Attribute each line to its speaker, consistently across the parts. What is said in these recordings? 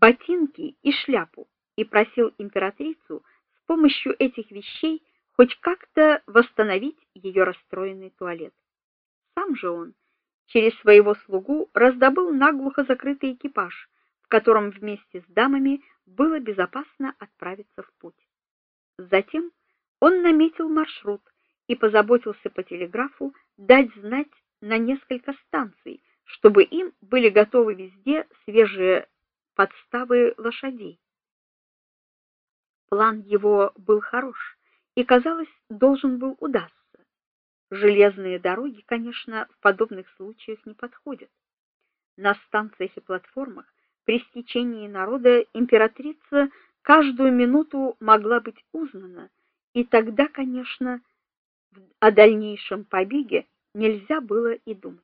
Speaker 1: ботинки и шляпу и просил императрицу с помощью этих вещей хоть как-то восстановить ее расстроенный туалет. Сам же он через своего слугу раздобыл наглухо закрытый экипаж, в котором вместе с дамами было безопасно отправиться в путь. Затем он наметил маршрут и позаботился по телеграфу дать знать на несколько станций, чтобы им были готовы везде свежие подставы лошадей. План его был хорош и, казалось, должен был удастся. Железные дороги, конечно, в подобных случаях не подходят. На станциях и платформах при стечении народа императрица каждую минуту могла быть узнана, и тогда, конечно, о дальнейшем побеге нельзя было и думать.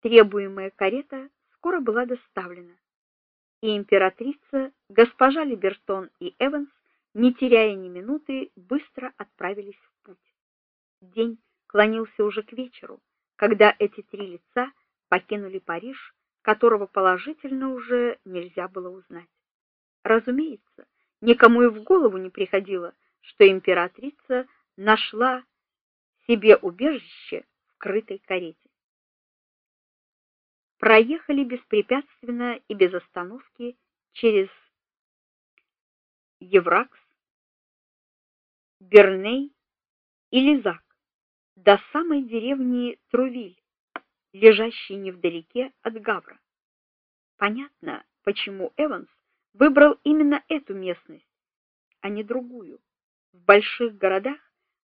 Speaker 1: Требуемая карета скоро была доставлена, и императрица, госпожа Либертон и Эванс, не теряя ни минуты, быстро отправились в путь. День клонился уже к вечеру, когда эти три лица покинули Париж, которого положительно уже нельзя было узнать. Разумеется, никому и в голову не приходило, что императрица нашла себе убежище в крытой карете. Проехали беспрепятственно и без остановки через Евракс, Берней и Лизак до самой деревни Трувиль, лежащей невдалеке от Гавра. Понятно, почему Эванс выбрал именно эту местность, а не другую. В больших городах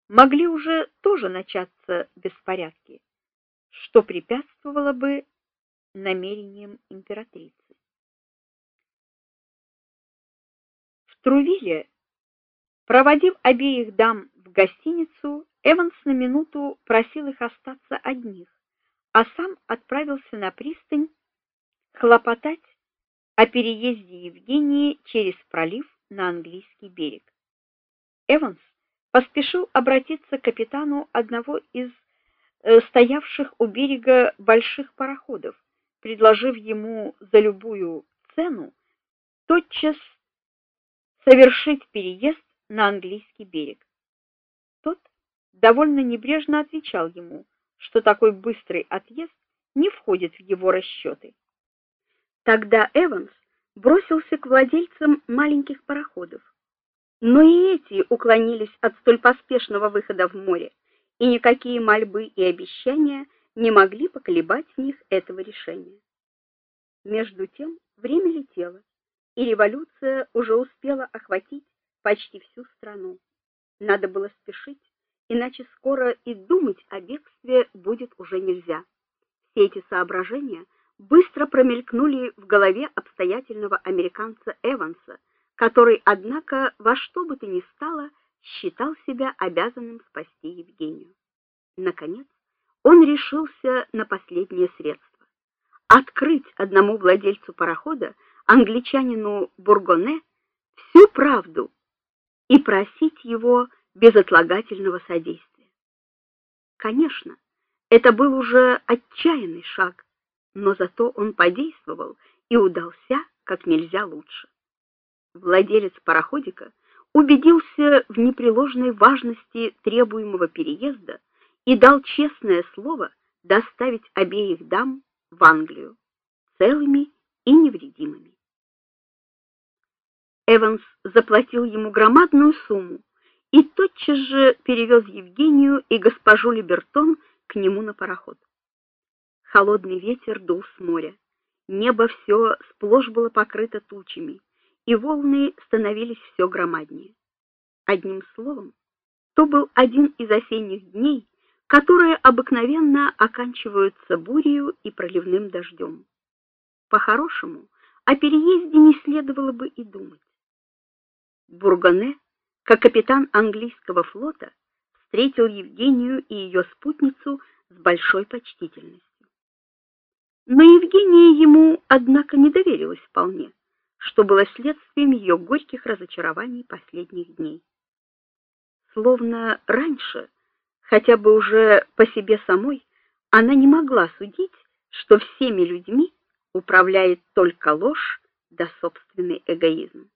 Speaker 1: могли уже тоже начаться беспорядки, что препятствовало бы намерениям императрицы. В Трувиле, проводив обеих дам в гостиницу, Эванс на минуту просил их остаться одних, а сам отправился на пристань хлопотать о переезде Евгении через пролив на английский берег. Эванс поспешил обратиться к капитану одного из э, стоявших у берега больших пароходов, предложив ему за любую цену тотчас совершить переезд на английский берег. Тот довольно небрежно отвечал ему, что такой быстрый отъезд не входит в его расчеты. Тогда Эванс бросился к владельцам маленьких пароходов. Но и эти уклонились от столь поспешного выхода в море, и никакие мольбы и обещания не могли поколебать в них этого решения. Между тем время летело, и революция уже успела охватить почти всю страну. Надо было спешить, иначе скоро и думать о бегстве будет уже нельзя. Все эти соображения быстро промелькнули в голове обстоятельного американца Эванса, который, однако, во что бы то ни стало, считал себя обязанным спасти Евгению. Наконец, он решился на последнее средство открыть одному владельцу парохода, англичанину Бургоне, всю правду и просить его безотлагательного содействия. Конечно, это был уже отчаянный шаг, но зато он подействовал и удался как нельзя лучше. Владелец пароходика убедился в непреложной важности требуемого переезда и дал честное слово доставить обеих дам в Англию целыми и невредимыми. Эванс заплатил ему громадную сумму и тотчас же перевез Евгению и госпожу Либертон к нему на пароход. Холодный ветер дул с моря. Небо все сплошь было покрыто тучами, и волны становились все громаднее. Одним словом, то был один из осенних дней, которые обыкновенно оканчиваются бурей и проливным дождем. По-хорошему, о переезде не следовало бы и думать. Бургоне как капитан английского флота, встретил Евгению и ее спутницу с большой почтительностью. Но Евгения ему, однако, не доверилась вполне, что было следствием ее горьких разочарований последних дней. Словно раньше, хотя бы уже по себе самой, она не могла судить, что всеми людьми управляет только ложь да собственный эгоизм.